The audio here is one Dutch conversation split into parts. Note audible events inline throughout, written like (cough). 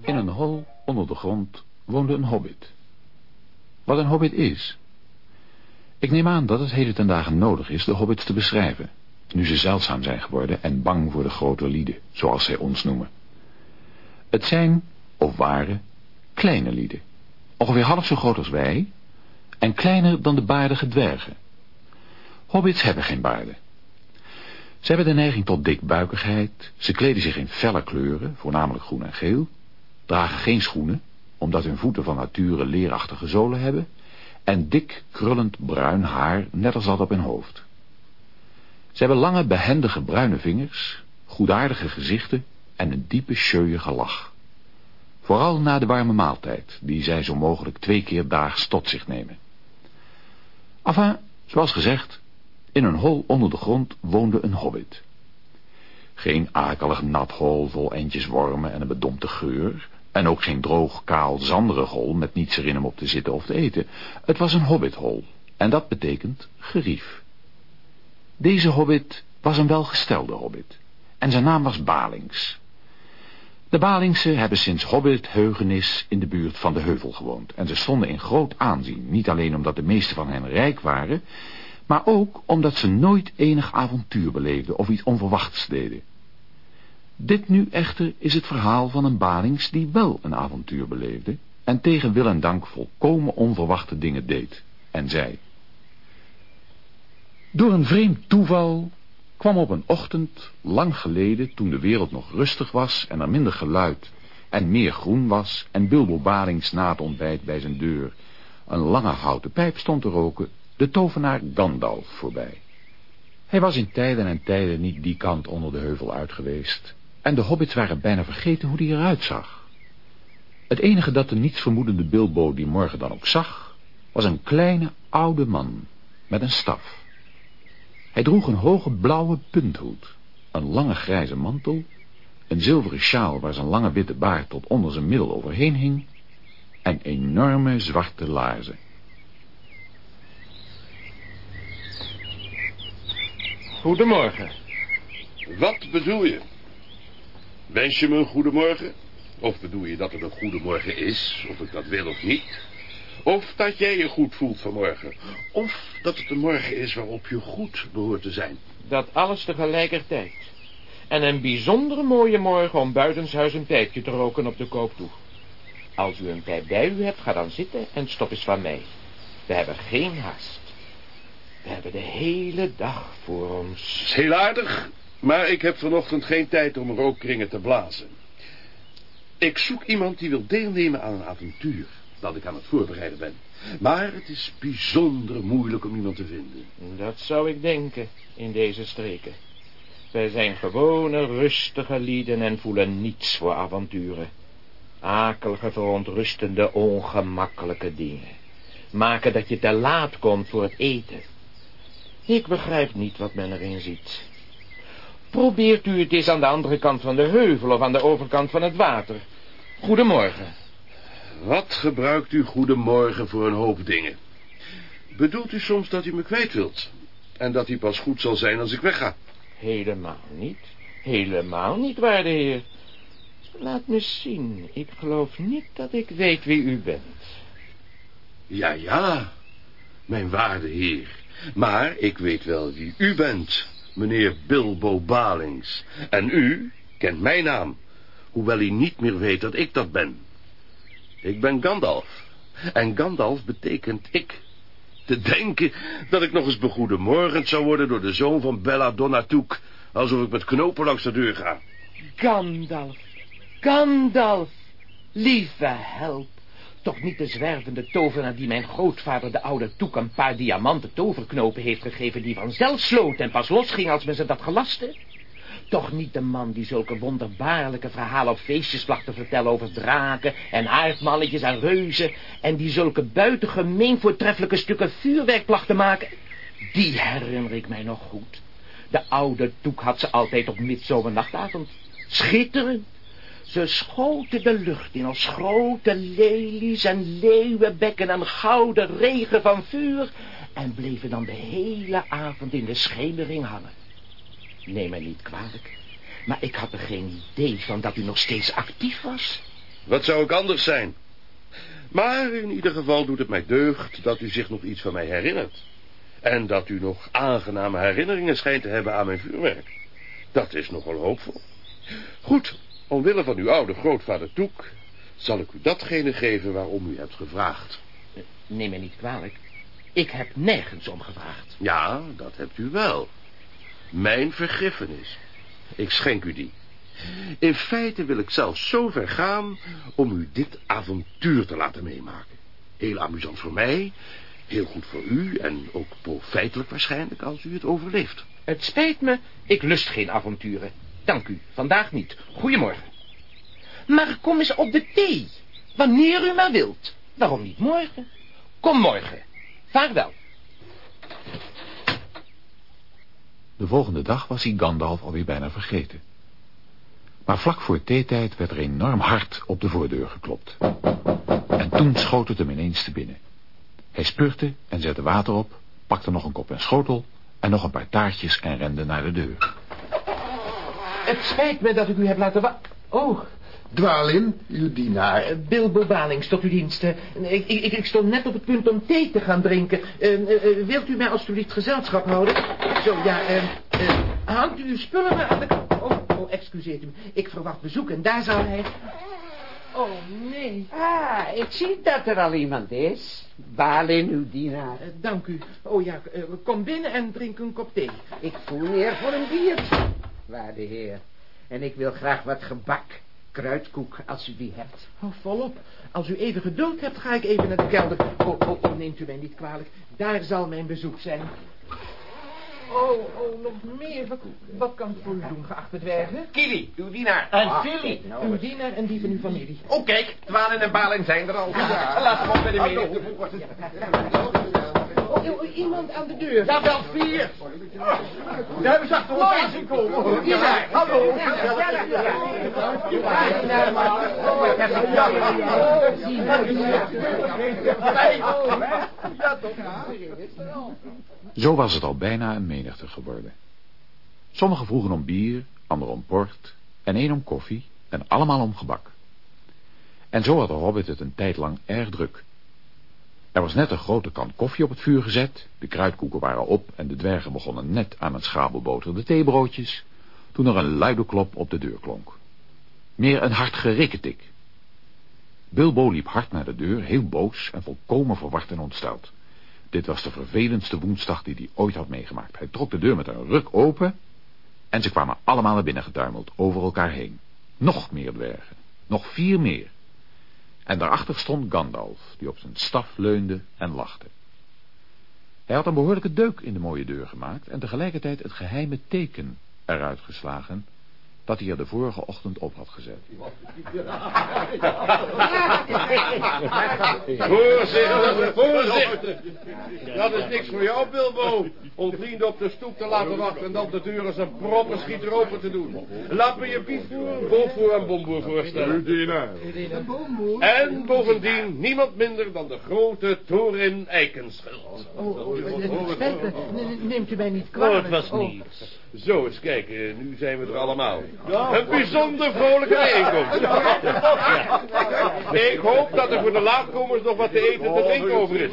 In een hol onder de grond woonde een hobbit. Wat een hobbit is? Ik neem aan dat het heden ten dagen nodig is de hobbits te beschrijven, nu ze zeldzaam zijn geworden en bang voor de grote lieden, zoals zij ons noemen. Het zijn, of waren, kleine lieden, ongeveer half zo groot als wij, en kleiner dan de baardige dwergen. Hobbits hebben geen baarden. Ze hebben de neiging tot dikbuikigheid, ze kleden zich in felle kleuren, voornamelijk groen en geel, dragen geen schoenen, omdat hun voeten van nature leerachtige zolen hebben, en dik, krullend bruin haar, net als dat op hun hoofd. Ze hebben lange, behendige bruine vingers, goedaardige gezichten en een diepe, scheuige lach. Vooral na de warme maaltijd, die zij zo mogelijk twee keer daags tot zich nemen. Enfin, zoals gezegd, in een hol onder de grond woonde een hobbit. Geen akelig nat hol vol eentjes wormen en een bedompte geur, en ook geen droog, kaal, zanderig hol met niets erin om op te zitten of te eten. Het was een hobbithol, en dat betekent gerief. Deze hobbit was een welgestelde hobbit, en zijn naam was Balings. De Balingse hebben sinds hobbitheugenis in de buurt van de heuvel gewoond, en ze stonden in groot aanzien, niet alleen omdat de meeste van hen rijk waren, maar ook omdat ze nooit enig avontuur beleefden of iets onverwachts deden. Dit nu echter is het verhaal van een Balings die wel een avontuur beleefde en tegen wil en dank volkomen onverwachte dingen deed en zei. Door een vreemd toeval kwam op een ochtend, lang geleden, toen de wereld nog rustig was en er minder geluid en meer groen was en Bilbo Balings na het ontbijt bij zijn deur een lange houten pijp stond te roken, de tovenaar Gandalf voorbij. Hij was in tijden en tijden niet die kant onder de heuvel uit geweest en de hobbits waren bijna vergeten hoe die eruit zag. Het enige dat de nietsvermoedende Bilbo die morgen dan ook zag, was een kleine oude man met een staf. Hij droeg een hoge blauwe punthoed, een lange grijze mantel, een zilveren sjaal waar zijn lange witte baard tot onder zijn middel overheen hing en enorme zwarte laarzen. Goedemorgen. Wat bedoel je? Wens je me een goedemorgen? Of bedoel je dat het een goedemorgen is, of ik dat wil of niet? Of dat jij je goed voelt vanmorgen? Of dat het een morgen is waarop je goed behoort te zijn? Dat alles tegelijkertijd. En een bijzonder mooie morgen om buitenshuis een pijpje te roken op de koop toe. Als u een pijp bij u hebt, ga dan zitten en stop eens van mij. We hebben geen haast. We hebben de hele dag voor ons. Is heel aardig, maar ik heb vanochtend geen tijd om rookkringen te blazen. Ik zoek iemand die wil deelnemen aan een avontuur dat ik aan het voorbereiden ben. Maar het is bijzonder moeilijk om iemand te vinden. Dat zou ik denken, in deze streken. Wij zijn gewone, rustige lieden en voelen niets voor avonturen. Akelige, verontrustende, ongemakkelijke dingen. Maken dat je te laat komt voor het eten. Ik begrijp niet wat men erin ziet. Probeert u het eens aan de andere kant van de heuvel of aan de overkant van het water. Goedemorgen. Wat gebruikt u goedemorgen voor een hoop dingen? Bedoelt u soms dat u me kwijt wilt? En dat hij pas goed zal zijn als ik wegga? Helemaal niet. Helemaal niet, waarde heer. Laat me zien. Ik geloof niet dat ik weet wie u bent. Ja, ja, mijn waarde heer. Maar ik weet wel wie u bent, meneer Bilbo Balings. En u kent mijn naam, hoewel u niet meer weet dat ik dat ben. Ik ben Gandalf. En Gandalf betekent ik. Te denken dat ik nog eens begoedemorgend zou worden door de zoon van Bella Donatouk, alsof ik met knopen langs de deur ga. Gandalf, Gandalf, lieve help. Toch niet de zwervende tovenaar die mijn grootvader de oude Toek een paar diamanten toverknopen heeft gegeven die vanzelf sloot en pas losging als men ze dat gelaste? Toch niet de man die zulke wonderbaarlijke verhalen op feestjes placht te vertellen over draken en aardmannetjes en reuzen en die zulke buitengemeen voortreffelijke stukken vuurwerk placht te maken? Die herinner ik mij nog goed. De oude Toek had ze altijd op midzomernachtavond. Schitterend. Ze schoten de lucht in als grote lelies en leeuwenbekken en gouden regen van vuur en bleven dan de hele avond in de schemering hangen. Neem mij niet kwalijk, maar ik had er geen idee van dat u nog steeds actief was. Wat zou ik anders zijn? Maar in ieder geval doet het mij deugd dat u zich nog iets van mij herinnert. En dat u nog aangename herinneringen schijnt te hebben aan mijn vuurwerk. Dat is nogal hoopvol. Goed, omwille van uw oude grootvader Toek... zal ik u datgene geven waarom u hebt gevraagd. Neem me niet kwalijk. Ik heb nergens om gevraagd. Ja, dat hebt u wel. Mijn vergiffenis. Ik schenk u die. In feite wil ik zelfs zo ver gaan om u dit avontuur te laten meemaken. Heel amusant voor mij, heel goed voor u en ook profijtelijk waarschijnlijk als u het overleeft. Het spijt me, ik lust geen avonturen. Dank u, vandaag niet. Goedemorgen. Maar kom eens op de thee, wanneer u maar wilt. Waarom niet morgen? Kom morgen. Vaarwel. De volgende dag was hij Gandalf alweer bijna vergeten. Maar vlak voor theetijd werd er enorm hard op de voordeur geklopt. En toen schoot het hem ineens te binnen. Hij spurte en zette water op, pakte nog een kop en schotel... en nog een paar taartjes en rende naar de deur. Het spijt me dat ik u heb laten wa... Oh, Dwalin, uw dienaar. eh, Bilbo Balings, tot uw diensten. Ik, ik, ik stond net op het punt om thee te gaan drinken. Eh, eh, eh, wilt u mij alstublieft gezelschap houden? Zo, ja, eh, eh, hangt u uw spullen maar aan de kant. Oh, oh, excuseert u. Ik verwacht bezoek en daar zal hij... Oh, nee. Ah, ik zie dat er al iemand is. Balin, uw dienaar. Eh, dank u. Oh ja, eh, kom binnen en drink een kop thee. Ik voel meer voor een biertje, waarde heer. En ik wil graag wat gebak, kruidkoek, als u die hebt. Oh, volop. Als u even geduld hebt, ga ik even naar de kelder. Oh, oh, oh, neemt u mij niet kwalijk. Daar zal mijn bezoek zijn. Oh, oh, nog meer. Wat, wat kan ik voor u doen, geachte dwergen? Kili, uw dienaar. En Philly, uw dienaar en die van uw familie. Oh, kijk, Dwalen en Baling zijn er al. Laat hem op bij de meneer. Iemand aan de deur. Ja, wel vier. Daar hebben ze achter ons aan zien komen. Dienaar, hallo. Zo was het al bijna een menigte geworden. Sommigen vroegen om bier, anderen om port en één om koffie en allemaal om gebak. En zo had de hobbit het een tijd lang erg druk. Er was net een grote kan koffie op het vuur gezet, de kruidkoeken waren op en de dwergen begonnen net aan het schabelboterde theebroodjes, toen er een luide klop op de deur klonk. Meer een hard gerikketik. Bilbo liep hard naar de deur, heel boos en volkomen verward en ontsteld. Dit was de vervelendste woensdag die hij ooit had meegemaakt. Hij trok de deur met een ruk open en ze kwamen allemaal naar binnen getuimeld, over elkaar heen. Nog meer dwergen, nog vier meer. En daarachter stond Gandalf, die op zijn staf leunde en lachte. Hij had een behoorlijke deuk in de mooie deur gemaakt en tegelijkertijd het geheime teken eruit geslagen dat hij er de vorige ochtend op had gezet. Voorzichtig, voorzichtig. Dat is niks voor jou, Bilbo. Om vrienden op de stoep te laten wachten en dan de deur als een proppenschieter open te doen. Laat me je biefvoer, boomvoer en bomboer voorstellen. En bovendien niemand minder dan de grote Thorin Eikenschild. Oh, oh, Neemt u mij niet kwalijk. Oh, het was Oh. niets. Zo, eens kijken, nu zijn we er allemaal. Een bijzonder vrolijke bijeenkomst. Ik hoop dat er voor de laatkomers nog wat te eten en te drinken over is.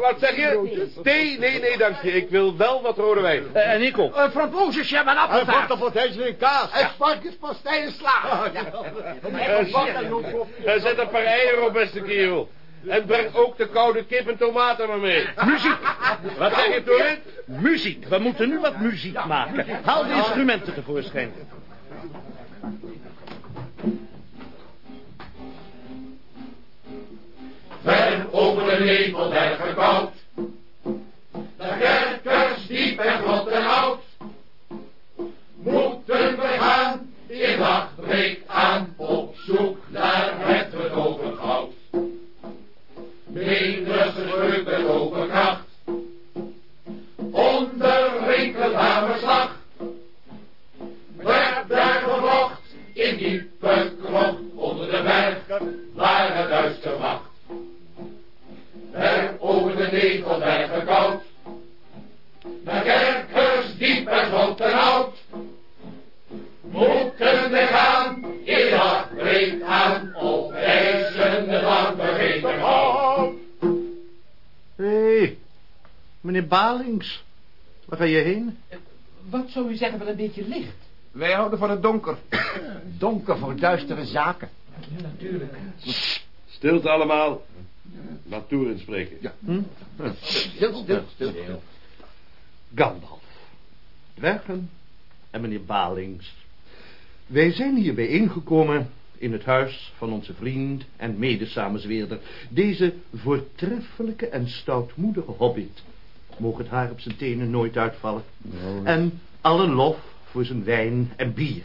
Wat zeg je? Thee? Nee, nee, dank je. Ik wil wel wat rode wijn. En ik ook. Frambozen, jam en appeltaart. en kaas. En varkenspastei en sla. Zet een paar eieren op, beste kerel. En breng ook de koude kip en tomaten maar mee. Muziek. Wat zeg je, Torin? Muziek. We moeten nu wat muziek maken. Haal de instrumenten tevoorschijn. Ver over de nevelbergen koud. De kerkers diep en grot en oud. Ga je heen? Wat zou u zeggen van een beetje licht? Wij houden van het donker. (clears throat) Donker voor duistere zaken. Stilte allemaal. Laat Toerin spreken. Ja. Stil, stil, stil. Gandalf, dwergen en meneer Balings. Wij zijn hier bijeengekomen in het huis van onze vriend en medesamenzweerder. Deze voortreffelijke en stoutmoedige hobbit. Mogen het haar op zijn tenen nooit uitvallen. En alle lof voor zijn wijn en bier.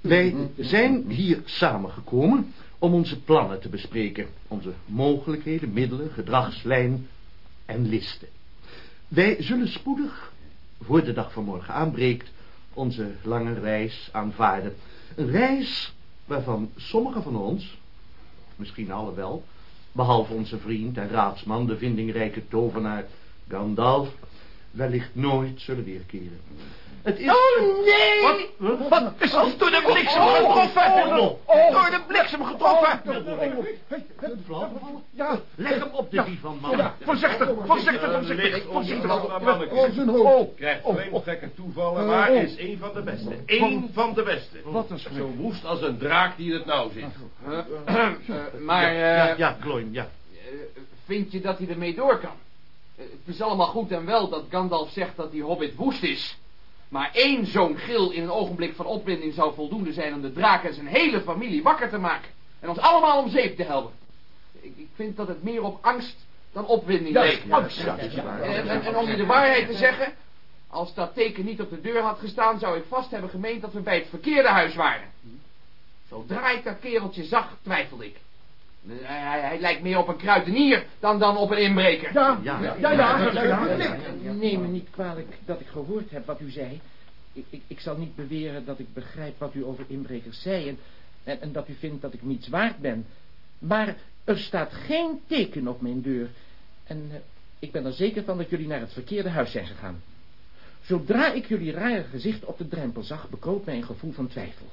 Wij zijn hier samengekomen om onze plannen te bespreken. Onze mogelijkheden, middelen, gedragslijn en listen. Wij zullen spoedig, voor de dag van morgen aanbreekt, onze lange reis aanvaarden. Een reis waarvan sommigen van ons, misschien alle wel, behalve onze vriend en raadsman, de vindingrijke tovenaar Gandalf, wellicht nooit zullen weerkeren. Het is... Oh, nee! Wat? Wat is ons door de bliksem getroffen? Door de bliksem getroffen! Ja, leg hem op de divan, man. Voorzichtig, voorzichtig, voorzichtig, voorzichtig. Oh, zijn hoofd. Krijgt vreemd gekke toevallen, maar is een van de beste. Eén van de beste. Wat een Zo woest als een draak die in het nauw zit. Maar, Ja, eh, ja, Kloin, ja. eh, vind je dat hij ermee door kan? Eh, Het is allemaal goed en wel dat Gandalf zegt dat die hobbit woest is. Maar één zo'n gil in een ogenblik van opwinding zou voldoende zijn om de draak en zijn hele familie wakker te maken. En ons allemaal om zeep te helpen. Ik, ik vind dat het meer op angst dan opwinding leek. En, en, en om je de waarheid te zeggen, als dat teken niet op de deur had gestaan, zou ik vast hebben gemeend dat we bij het verkeerde huis waren. Zodra ik dat kereltje zag, twijfelde ik. Hij, hij lijkt meer op een kruidenier dan, dan op een inbreker. Ja, Ja. ja, ja, ja, ja. Neem me niet kwalijk dat ik gehoord heb wat u zei. Ik, ik, ik zal niet beweren dat ik begrijp wat u over inbrekers zei... En, en, en dat u vindt dat ik niets waard ben. Maar er staat geen teken op mijn deur. En eh, ik ben er zeker van dat jullie naar het verkeerde huis zijn gegaan. Zodra ik jullie rare gezicht op de drempel zag... bekroop mij een gevoel van twijfel.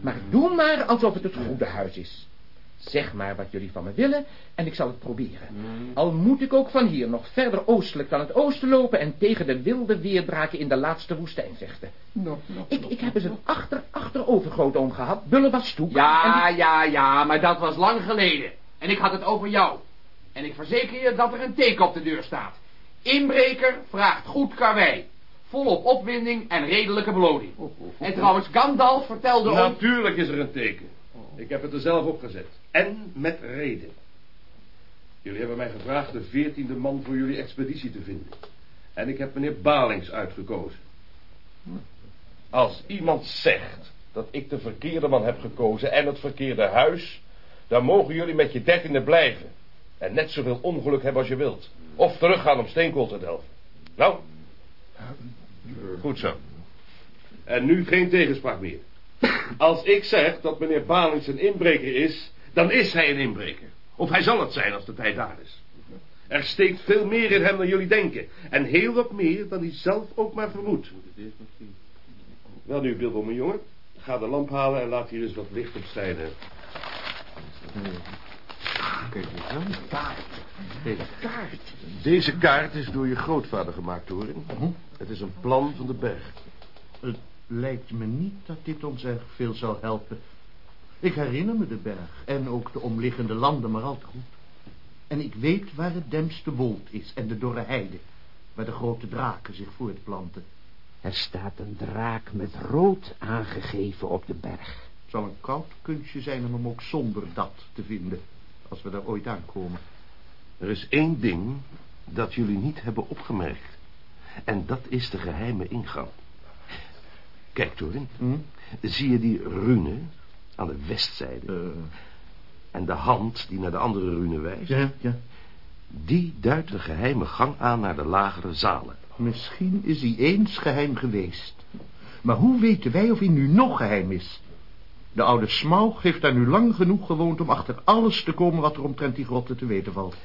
Maar doe maar alsof het het goede huis is. Zeg maar wat jullie van me willen en ik zal het proberen. Al moet ik ook van hier nog verder oostelijk dan het oosten lopen... en tegen de wilde weerdraken in de laatste woestijn vechten. Ik, ik heb eens een achter, achterovergrootoom gehad, Bullebas Stoep. Ja, die- ja, ja, maar dat was lang geleden. En ik had het over jou. En ik verzeker je dat er een teken op de deur staat. Inbreker vraagt goed karwei. Volop opwinding en redelijke beloning. En trouwens, Gandalf vertelde ons... Natuurlijk is er een teken. Ik heb het er zelf op gezet. En met reden. Jullie hebben mij gevraagd de veertiende man voor jullie expeditie te vinden. En ik heb meneer Balings uitgekozen. Als iemand zegt dat ik de verkeerde man heb gekozen en het verkeerde huis... dan mogen jullie met je dertiende blijven. En net zoveel ongeluk hebben als je wilt. Of teruggaan om steenkool te delven. Nou? Goed zo. En nu geen tegenspraak meer. Als ik zeg dat meneer Balings een inbreker is, dan is hij een inbreker. Of hij zal het zijn als de tijd daar is. Er steekt veel meer in hem dan jullie denken. En heel wat meer dan hij zelf ook maar vermoedt. Wel nu, Bilbo, mijn jongen. Ga de lamp halen en laat hier eens wat licht op schijnen. Kijk eens aan. Kaart. Deze kaart is door je grootvader gemaakt, hoor. Het is een plan van de berg. Het lijkt me niet dat dit ons erg veel zal helpen. Ik herinner me de berg en ook de omliggende landen maar al te goed. En ik weet waar het Demste Wold is en de dorre heide, waar de grote draken zich voortplanten. Er staat een draak met rood aangegeven op de berg. Het zal een koud kunstje zijn om hem ook zonder dat te vinden, als we daar ooit aankomen. Er is één ding dat jullie niet hebben opgemerkt. En dat is de geheime ingang. Kijk, Torin. Hm? Zie je die rune aan de westzijde? Eh, En de hand die naar de andere rune wijst? ja, ja. Die duidt een geheime gang aan naar de lagere zalen. Misschien is hij eens geheim geweest. Maar hoe weten wij of hij nu nog geheim is? De oude Smaug heeft daar nu lang genoeg gewoond om achter alles te komen wat er omtrent die grotten te weten valt.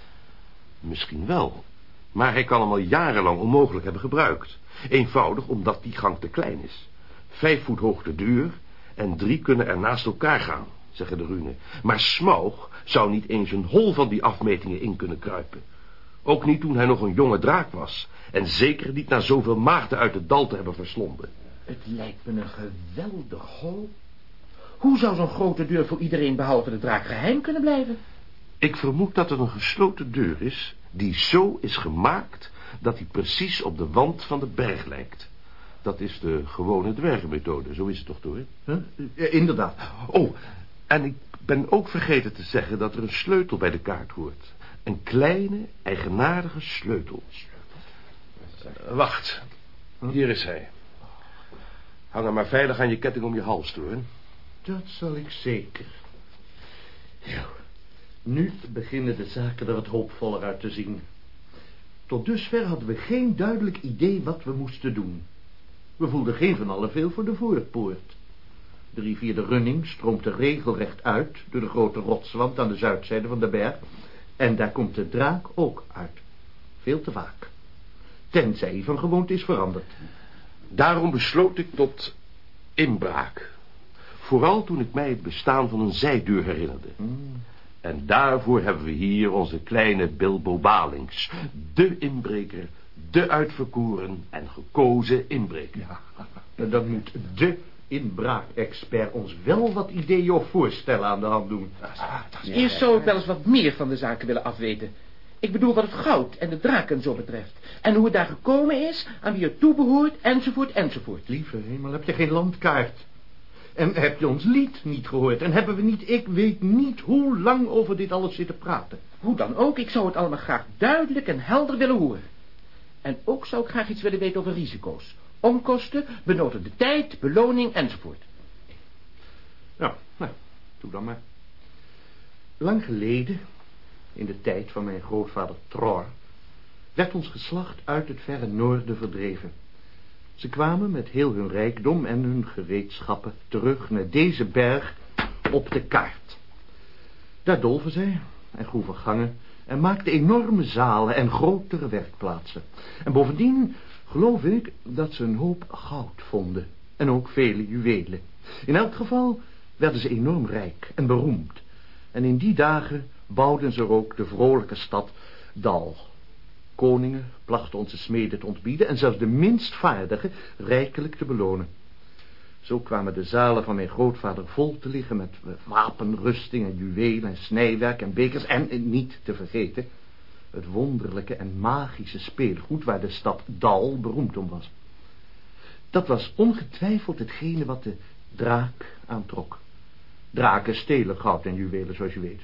Misschien wel. Maar hij kan hem al jarenlang onmogelijk hebben gebruikt. Eenvoudig omdat die gang te klein is. Vijf voet hoog de deur en drie kunnen er naast elkaar gaan, zeggen de runen. Maar Smaug zou niet eens een hol van die afmetingen in kunnen kruipen. Ook niet toen hij nog een jonge draak was. En zeker niet na zoveel maagden uit het dal te hebben verslonden. Het lijkt me een geweldig hol. Hoe zou zo'n grote deur voor iedereen behalve de draak geheim kunnen blijven? Ik vermoed dat het een gesloten deur is... die zo is gemaakt dat hij precies op de wand van de berg lijkt. Dat is de gewone dwergenmethode, zo is het toch, door? Huh? Ja, inderdaad. Oh, en ik ben ook vergeten te zeggen dat er een sleutel bij de kaart hoort. Een kleine, eigenaardige sleutel. Wacht, hier is hij. Hang hem maar veilig aan je ketting om je hals, door. Dat zal ik zeker. Ja, nu beginnen de zaken er wat hoopvoller uit te zien. Tot dusver hadden we geen duidelijk idee wat we moesten doen. We voelden geen van allen veel voor de voorpoort. De rivier de Running stroomt er regelrecht uit... door de grote rotswand aan de zuidzijde van de berg... en daar komt de draak ook uit. Veel te vaak. Tenzij hij van gewoonte is veranderd. Daarom besloot ik tot inbraak. Vooral toen ik mij het bestaan van een zijdeur herinnerde. En daarvoor hebben we hier onze kleine Bilbo Balings. De inbreker, de uitverkoren en gekozen inbreker. Ja, (laughs) dan moet de inbraakexpert ons wel wat ideeën of voorstellen aan de hand doen. Eerst zou ik wel eens wat meer van de zaken willen afweten. Ik bedoel wat het goud en de draken zo betreft. En hoe het daar gekomen is, aan wie het toebehoort, enzovoort, enzovoort. Lieve hemel, heb je geen landkaart? En heb je ons lied niet gehoord? En hebben we niet, ik weet niet hoe lang over dit alles zitten praten. Hoe dan ook, ik zou het allemaal graag duidelijk en helder willen horen. En ook zou ik graag iets willen weten over risico's. Onkosten, benodigde tijd, beloning, enzovoort. Nou, nou, doe dan maar. Lang geleden, in de tijd van mijn grootvader Tror, werd ons geslacht uit het verre noorden verdreven. Ze kwamen met heel hun rijkdom en hun gereedschappen terug naar deze berg op de kaart. Daar dolven zij en groeven gangen en maakten enorme zalen en grotere werkplaatsen. En bovendien geloof ik dat ze een hoop goud vonden en ook vele juwelen. In elk geval werden ze enorm rijk en beroemd. En in die dagen bouwden ze er ook de vrolijke stad Dal. Koningen plachten onze smeden te ontbieden en zelfs de minst vaardige rijkelijk te belonen. Zo kwamen de zalen van mijn grootvader vol te liggen met wapenrusting en juwelen en snijwerk en bekers en, niet te vergeten, het wonderlijke en magische speelgoed waar de stad Dal beroemd om was. Dat was ongetwijfeld hetgene wat de draak aantrok. Draken stelen goud en juwelen, zoals je weet.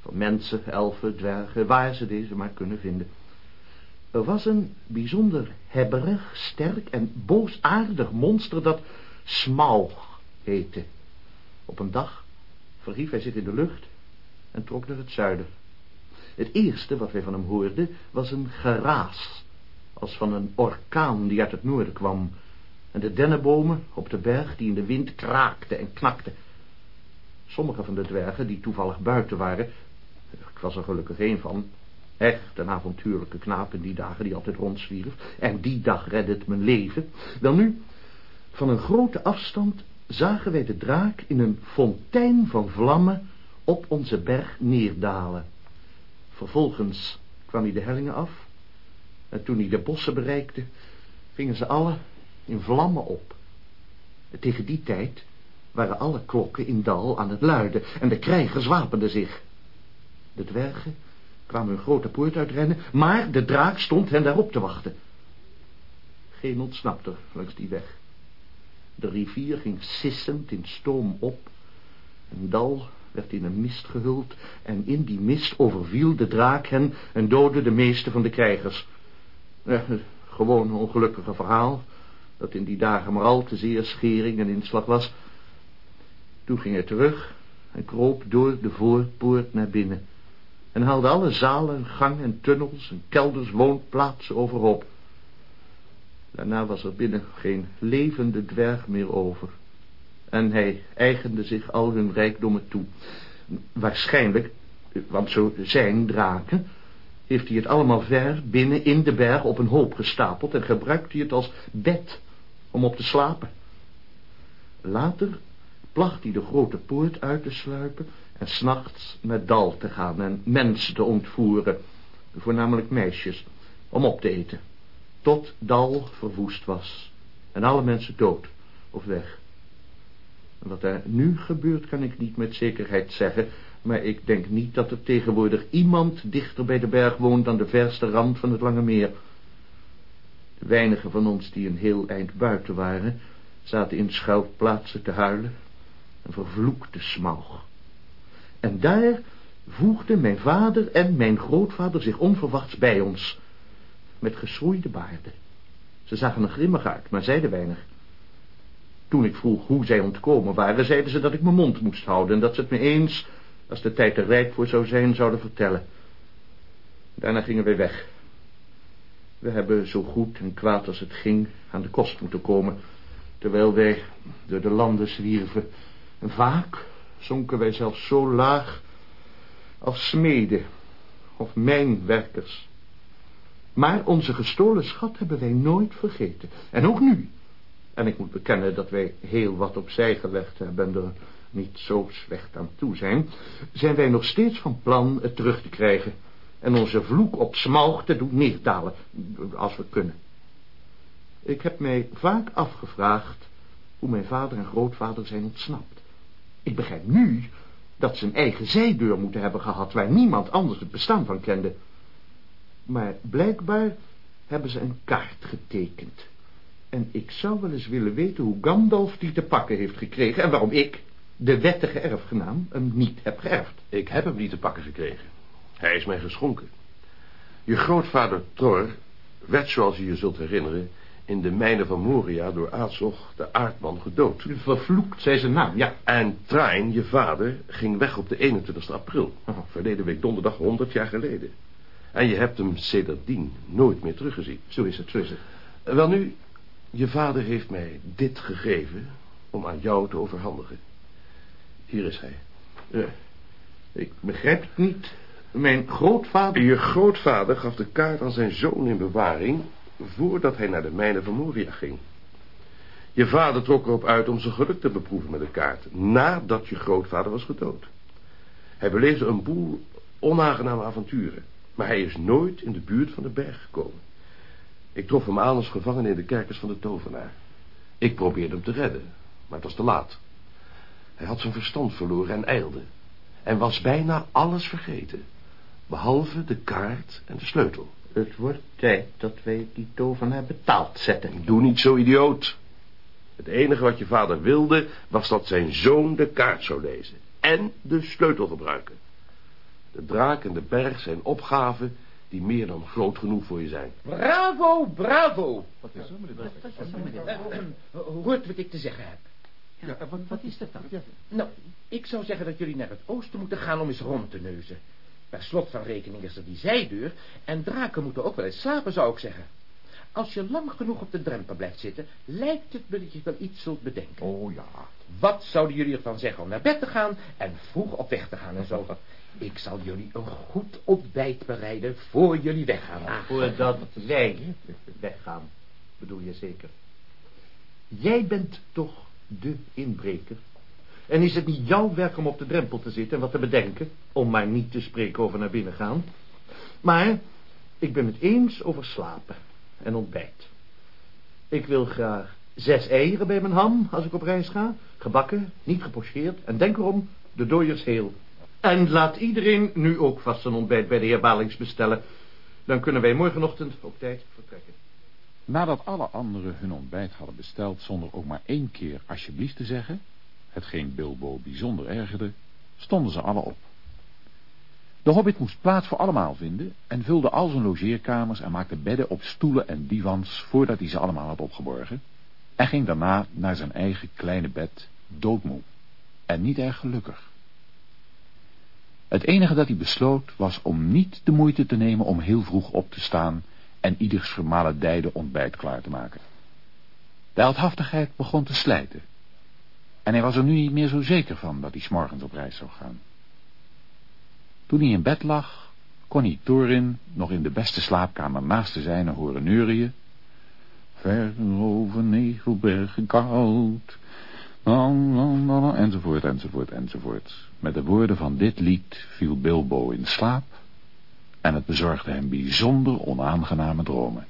Van mensen, elfen, dwergen, waar ze deze maar kunnen vinden. Er was een bijzonder hebberig, sterk en boosaardig monster dat Smaug heette. Op een dag verhief hij zich in de lucht en trok naar het zuiden. Het eerste wat wij van hem hoorden was een geraas, als van een orkaan die uit het noorden kwam, en de dennenbomen op de berg die in de wind kraakten en knakten. Sommige van de dwergen die toevallig buiten waren, ik was er gelukkig een van, echt een avontuurlijke knaap in die dagen die altijd rondzwierf, en die dag redde het mijn leven. Wel nu, van een grote afstand zagen wij de draak in een fontein van vlammen op onze berg neerdalen. Vervolgens kwam hij de hellingen af. En toen hij de bossen bereikte, gingen ze alle in vlammen op. Tegen die tijd waren alle klokken in Dal aan het luiden en de krijgers wapenden zich. De dwergen kwamen een grote poort uitrennen, maar de draak stond hen daarop te wachten. Geen ontsnapter langs die weg. De rivier ging sissend in stoom op. Een dal werd in een mist gehuld en in die mist overviel de draak hen en doodde de meeste van de krijgers. Eh, gewoon een ongelukkige verhaal, dat in die dagen maar al te zeer schering en inslag was. Toen ging hij terug en kroop door de voorpoort naar binnen en haalde alle zalen, gangen en tunnels en kelders, woonplaatsen overhoop. Daarna was er binnen geen levende dwerg meer over. En hij eigende zich al hun rijkdommen toe. Waarschijnlijk, want zo zijn draken, heeft hij het allemaal ver binnen in de berg op een hoop gestapeld en gebruikt hij het als bed om op te slapen. Later placht hij de grote poort uit te sluipen en s'nachts naar dal te gaan en mensen te ontvoeren, voornamelijk meisjes, om op te eten. Tot Dal verwoest was en alle mensen dood of weg. En wat er nu gebeurt kan ik niet met zekerheid zeggen, maar ik denk niet dat er tegenwoordig iemand dichter bij de berg woont dan de verste rand van het Lange Meer. De weinigen van ons die een heel eind buiten waren, zaten in schuilplaatsen te huilen en vervloekte smaug. En daar voegden mijn vader en mijn grootvader zich onverwachts bij ons, met geschroeide baarden. Ze zagen er grimmig uit, maar zeiden weinig. Toen ik vroeg hoe zij ontkomen waren, zeiden ze dat ik mijn mond moest houden... en dat ze het me eens, als de tijd er rijp voor zou zijn, zouden vertellen. Daarna gingen wij weg. We hebben zo goed en kwaad als het ging aan de kost moeten komen... terwijl wij door de landen zwierven. En vaak zonken wij zelfs zo laag als smeden of mijnwerkers. Maar onze gestolen schat hebben wij nooit vergeten. En ook nu. En ik moet bekennen dat wij heel wat opzij gelegd hebben... en er niet zo slecht aan toe zijn... zijn wij nog steeds van plan het terug te krijgen... en onze vloek op smaug te doen neerdalen, als we kunnen. Ik heb mij vaak afgevraagd... hoe mijn vader en grootvader zijn ontsnapt. Ik begrijp nu dat ze een eigen zijdeur moeten hebben gehad... waar niemand anders het bestaan van kende. Maar blijkbaar hebben ze een kaart getekend... En ik zou wel eens willen weten hoe Gandalf die te pakken heeft gekregen... en waarom ik, de wettige erfgenaam, hem niet heb geërfd. Ik heb hem niet te pakken gekregen. Hij is mij geschonken. Je grootvader Thor werd, zoals je je zult herinneren... in de mijnen van Moria door Aadzog, de aardman, gedood. Vervloekt, zei zijn naam, ja. En Train, je vader, ging weg op de 21 april. Verleden week donderdag, 100 jaar geleden. En je hebt hem sedertdien nooit meer teruggezien. Zo is het, zo is het. Wel nu, je vader heeft mij dit gegeven om aan jou te overhandigen. Hier is hij. Ik begrijp het niet. Mijn grootvader... Je grootvader gaf de kaart aan zijn zoon in bewaring... voordat hij naar de mijnen van Moria ging. Je vader trok erop uit om zijn geluk te beproeven met de kaart... nadat je grootvader was gedood. Hij beleefde een boel onaangename avonturen... maar hij is nooit in de buurt van de berg gekomen. Ik trof hem aan als gevangen in de kerkers van de tovenaar. Ik probeerde hem te redden, maar het was te laat. Hij had zijn verstand verloren en ijlde. En was bijna alles vergeten. Behalve de kaart en de sleutel. Het wordt tijd dat wij die tovenaar betaald zetten. Doe niet zo idioot. Het enige wat je vader wilde, was dat zijn zoon de kaart zou lezen. En de sleutel gebruiken. De draak en de berg zijn opgaven die meer dan groot genoeg voor je zijn. Bravo, bravo. Wat is er, Hoort wat ik te zeggen heb. Ja, wat, wat is dat dan? Nou, ik zou zeggen dat jullie naar het oosten moeten gaan om eens rond te neuzen. Per slot van rekening is er die zijdeur... en draken moeten ook wel eens slapen, zou ik zeggen. Als je lang genoeg op de drempel blijft zitten... lijkt het me dat je wel iets zult bedenken. Oh ja. Wat zouden jullie ervan zeggen om naar bed te gaan... en vroeg op weg te gaan en zo? (laughs) Ik zal jullie een goed ontbijt bereiden voor jullie weggaan. Ah, voordat wij weggaan, bedoel je zeker. Jij bent toch de inbreker? En is het niet jouw werk om op de drempel te zitten en wat te bedenken, om maar niet te spreken over naar binnen gaan? Maar ik ben het eens over slapen en ontbijt. Ik wil graag zes eieren bij mijn ham als ik op reis ga, gebakken, niet gepocheerd, en denk erom, de dooiers heel. En laat iedereen nu ook vast een ontbijt bij de heer Balings bestellen. Dan kunnen wij morgenochtend op tijd vertrekken. Nadat alle anderen hun ontbijt hadden besteld zonder ook maar één keer alsjeblieft te zeggen, hetgeen Bilbo bijzonder ergerde, stonden ze alle op. De hobbit moest plaats voor allemaal vinden en vulde al zijn logeerkamers en maakte bedden op stoelen en divans voordat hij ze allemaal had opgeborgen en ging daarna naar zijn eigen kleine bed doodmoe en niet erg gelukkig. Het enige dat hij besloot was om niet de moeite te nemen om heel vroeg op te staan en ieders vermaledijde ontbijt klaar te maken. De heldhaftigheid begon te slijten. En hij was er nu niet meer zo zeker van dat hij s'morgens op reis zou gaan. Toen hij in bed lag, kon hij Thorin nog in de beste slaapkamer naast de zijne horen neurien. Ver over negelbergen koud, enzovoort, enzovoort, enzovoort. Met de woorden van dit lied viel Bilbo in slaap en het bezorgde hem bijzonder onaangename dromen.